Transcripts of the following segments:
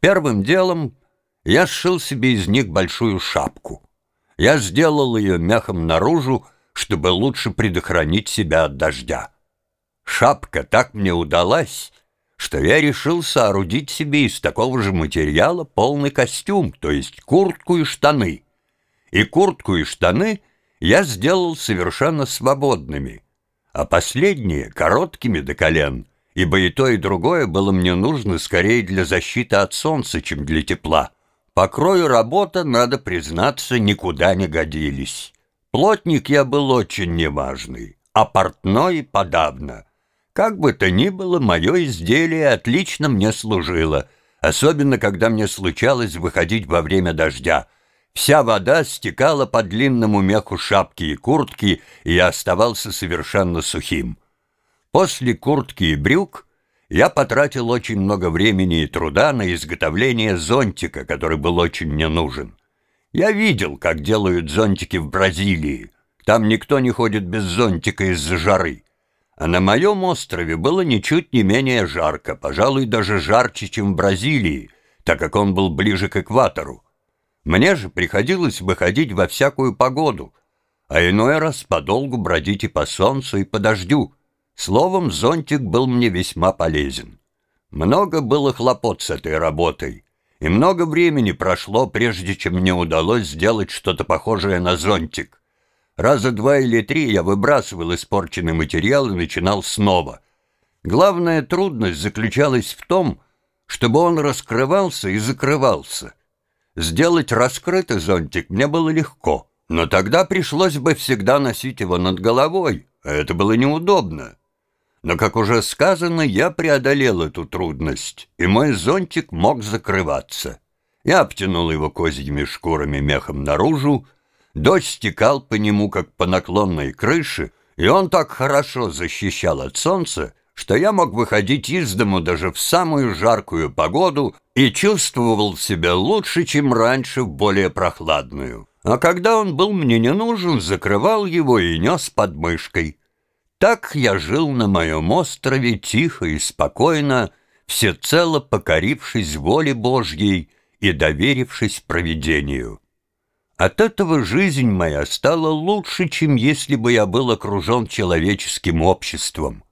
Первым делом я сшил себе из них большую шапку. Я сделал ее мехом наружу, чтобы лучше предохранить себя от дождя. Шапка так мне удалась, что я решил соорудить себе из такого же материала полный костюм, то есть куртку и штаны. И куртку и штаны я сделал совершенно свободными, а последние — короткими до колен, ибо и то, и другое было мне нужно скорее для защиты от солнца, чем для тепла. По крою работа, надо признаться, никуда не годились. Плотник я был очень неважный, а портной подавно. Как бы то ни было, мое изделие отлично мне служило, особенно когда мне случалось выходить во время дождя. Вся вода стекала по длинному меху шапки и куртки, и я оставался совершенно сухим. После куртки и брюк я потратил очень много времени и труда на изготовление зонтика, который был очень мне нужен. Я видел, как делают зонтики в Бразилии. Там никто не ходит без зонтика из-за жары. А на моем острове было ничуть не менее жарко, пожалуй, даже жарче, чем в Бразилии, так как он был ближе к экватору. Мне же приходилось выходить во всякую погоду, а иной раз подолгу бродить и по солнцу, и по дождю. Словом, зонтик был мне весьма полезен. Много было хлопот с этой работой, и много времени прошло, прежде чем мне удалось сделать что-то похожее на зонтик. Раза два или три я выбрасывал испорченный материал и начинал снова. Главная трудность заключалась в том, чтобы он раскрывался и закрывался. Сделать раскрытый зонтик мне было легко, но тогда пришлось бы всегда носить его над головой, а это было неудобно. Но, как уже сказано, я преодолел эту трудность, и мой зонтик мог закрываться. Я обтянул его козьими шкурами мехом наружу, дождь стекал по нему, как по наклонной крыше, и он так хорошо защищал от солнца, что я мог выходить из дому даже в самую жаркую погоду и чувствовал себя лучше, чем раньше в более прохладную. А когда он был мне не нужен, закрывал его и нес под мышкой. Так я жил на моем острове тихо и спокойно, всецело покорившись воле Божьей и доверившись провидению. От этого жизнь моя стала лучше, чем если бы я был окружен человеческим обществом.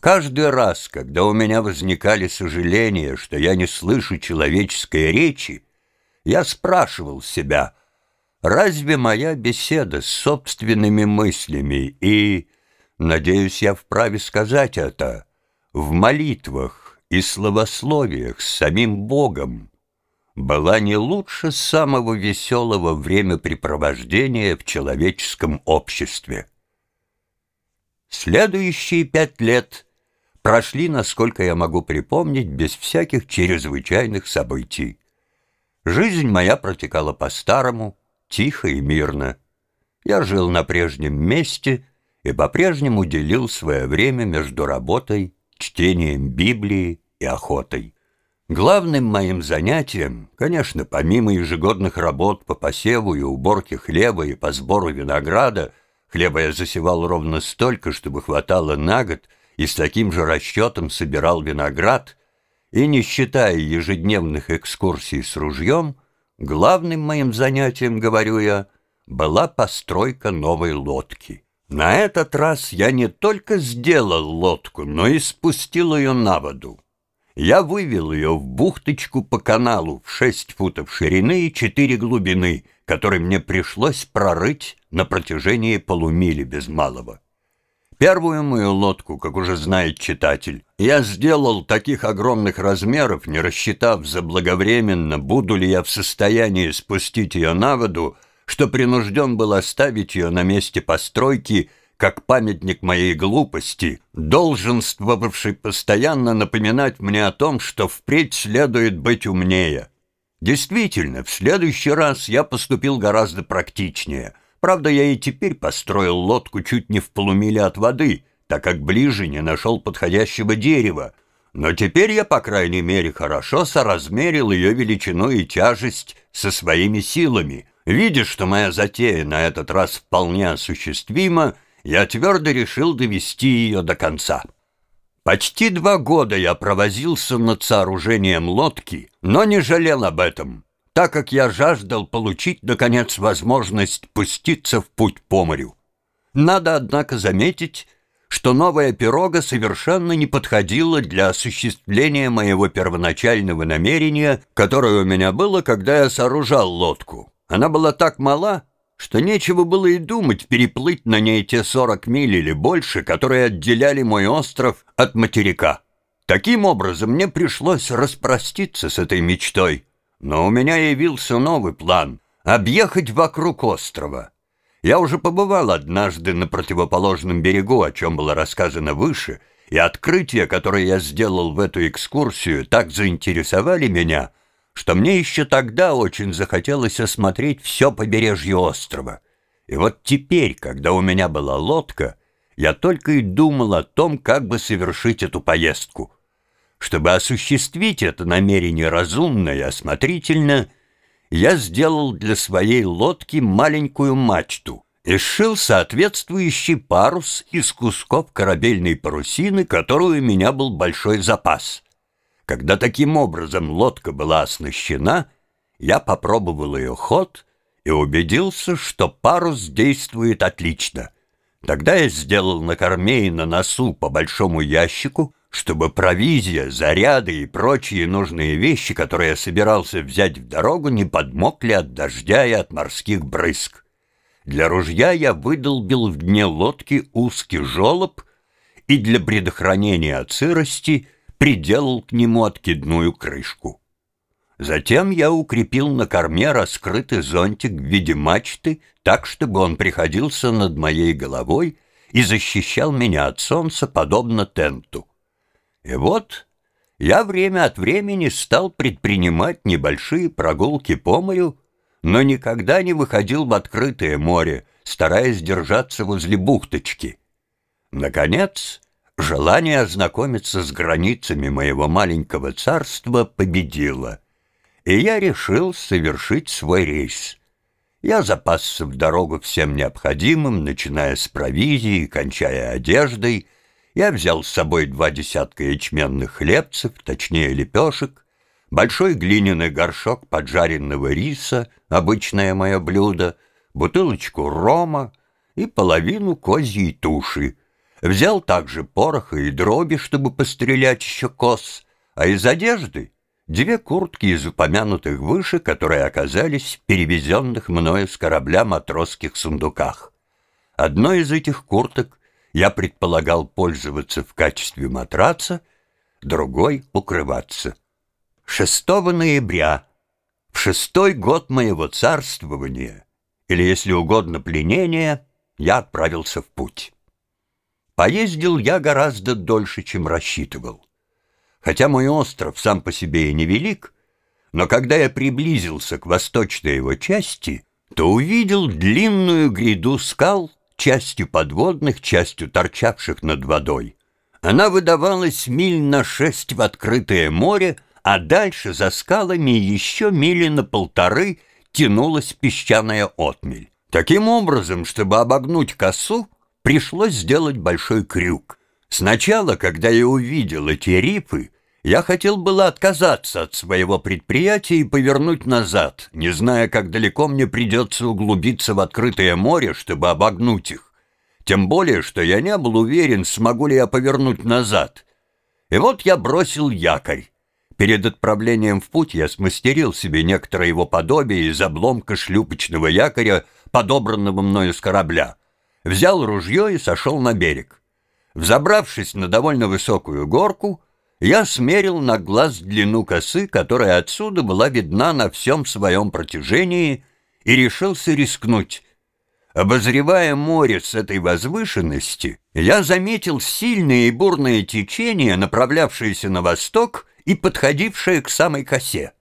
Каждый раз, когда у меня возникали сожаления, что я не слышу человеческой речи, я спрашивал себя, разве моя беседа с собственными мыслями и надеюсь, я вправе сказать это, в молитвах и словословиях с самим Богом, была не лучше самого веселого времяпрепровождения в человеческом обществе. Следующие пять лет прошли, насколько я могу припомнить, без всяких чрезвычайных событий. Жизнь моя протекала по-старому, тихо и мирно. Я жил на прежнем месте — и по-прежнему делил свое время между работой, чтением Библии и охотой. Главным моим занятием, конечно, помимо ежегодных работ по посеву и уборке хлеба и по сбору винограда, хлеба я засевал ровно столько, чтобы хватало на год, и с таким же расчетом собирал виноград, и не считая ежедневных экскурсий с ружьем, главным моим занятием, говорю я, была постройка новой лодки. На этот раз я не только сделал лодку, но и спустил ее на воду. Я вывел ее в бухточку по каналу в шесть футов ширины и четыре глубины, который мне пришлось прорыть на протяжении полумили без малого. Первую мою лодку, как уже знает читатель, я сделал таких огромных размеров, не рассчитав заблаговременно, буду ли я в состоянии спустить ее на воду, что принужден был оставить ее на месте постройки, как памятник моей глупости, долженствовавший постоянно напоминать мне о том, что впредь следует быть умнее. Действительно, в следующий раз я поступил гораздо практичнее. Правда, я и теперь построил лодку чуть не в полумиле от воды, так как ближе не нашел подходящего дерева, но теперь я, по крайней мере, хорошо соразмерил ее величину и тяжесть со своими силами — Видя, что моя затея на этот раз вполне осуществима, я твердо решил довести ее до конца. Почти два года я провозился над сооружением лодки, но не жалел об этом, так как я жаждал получить, наконец, возможность пуститься в путь по морю. Надо, однако, заметить, что новая пирога совершенно не подходила для осуществления моего первоначального намерения, которое у меня было, когда я сооружал лодку. Она была так мала, что нечего было и думать переплыть на ней те 40 миль или больше, которые отделяли мой остров от материка. Таким образом, мне пришлось распроститься с этой мечтой. Но у меня явился новый план — объехать вокруг острова. Я уже побывал однажды на противоположном берегу, о чем было рассказано выше, и открытия, которые я сделал в эту экскурсию, так заинтересовали меня — что мне еще тогда очень захотелось осмотреть все побережье острова. И вот теперь, когда у меня была лодка, я только и думал о том, как бы совершить эту поездку. Чтобы осуществить это намерение разумно и осмотрительно, я сделал для своей лодки маленькую мачту и сшил соответствующий парус из кусков корабельной парусины, которую у меня был большой запас. Когда таким образом лодка была оснащена, я попробовал ее ход и убедился, что парус действует отлично. Тогда я сделал на корме и на носу по большому ящику, чтобы провизия, заряды и прочие нужные вещи, которые я собирался взять в дорогу, не подмокли от дождя и от морских брызг. Для ружья я выдолбил в дне лодки узкий желоб и для предохранения от сырости приделал к нему откидную крышку. Затем я укрепил на корме раскрытый зонтик в виде мачты, так, чтобы он приходился над моей головой и защищал меня от солнца, подобно тенту. И вот я время от времени стал предпринимать небольшие прогулки по морю, но никогда не выходил в открытое море, стараясь держаться возле бухточки. Наконец, Желание ознакомиться с границами моего маленького царства победило, и я решил совершить свой рейс. Я запасся в дорогу всем необходимым, начиная с провизии кончая одеждой. Я взял с собой два десятка ячменных хлебцев, точнее лепешек, большой глиняный горшок поджаренного риса, обычное мое блюдо, бутылочку рома и половину козьей туши — Взял также пороха и дроби, чтобы пострелять еще коз, а из одежды две куртки из упомянутых выше, которые оказались в перевезенных мною с корабля матросских сундуках. Одной из этих курток я предполагал пользоваться в качестве матраца, другой — укрываться. 6 ноября, в шестой год моего царствования, или, если угодно, пленения, я отправился в путь. Поездил я гораздо дольше, чем рассчитывал. Хотя мой остров сам по себе и невелик, но когда я приблизился к восточной его части, то увидел длинную гряду скал, частью подводных, частью торчавших над водой. Она выдавалась миль на шесть в открытое море, а дальше за скалами еще мили на полторы тянулась песчаная отмель. Таким образом, чтобы обогнуть косу, пришлось сделать большой крюк. Сначала, когда я увидел эти рифы, я хотел было отказаться от своего предприятия и повернуть назад, не зная, как далеко мне придется углубиться в открытое море, чтобы обогнуть их. Тем более, что я не был уверен, смогу ли я повернуть назад. И вот я бросил якорь. Перед отправлением в путь я смастерил себе некоторое его подобие из обломка шлюпочного якоря, подобранного мною с корабля взял ружье и сошел на берег. Взобравшись на довольно высокую горку, я смерил на глаз длину косы, которая отсюда была видна на всем своем протяжении, и решился рискнуть. Обозревая море с этой возвышенности, я заметил сильное и бурное течение, направлявшееся на восток и подходившее к самой косе.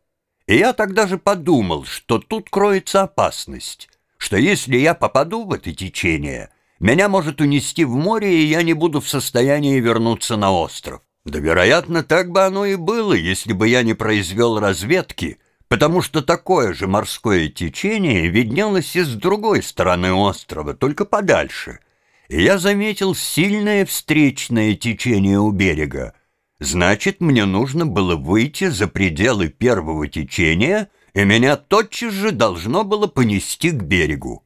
И я тогда же подумал, что тут кроется опасность, что если я попаду в это течение, меня может унести в море, и я не буду в состоянии вернуться на остров. Да, вероятно, так бы оно и было, если бы я не произвел разведки, потому что такое же морское течение виднелось и с другой стороны острова, только подальше. и я заметил сильное встречное течение у берега. Значит, мне нужно было выйти за пределы первого течения, и меня тотчас же должно было понести к берегу.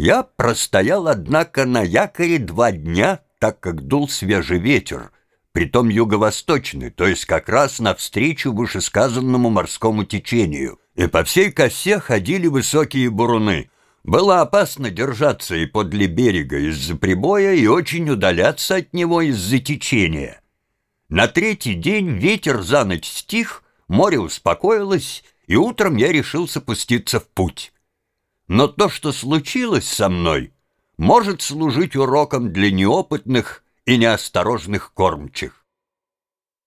Я простоял, однако, на якоре два дня, так как дул свежий ветер, притом юго-восточный, то есть как раз навстречу вышесказанному морскому течению, и по всей косе ходили высокие буруны — было опасно держаться и подле берега из-за прибоя и очень удаляться от него из-за течения. На третий день ветер за ночь стих, море успокоилось, и утром я решился пуститься в путь. Но то, что случилось со мной, может служить уроком для неопытных и неосторожных кормчих.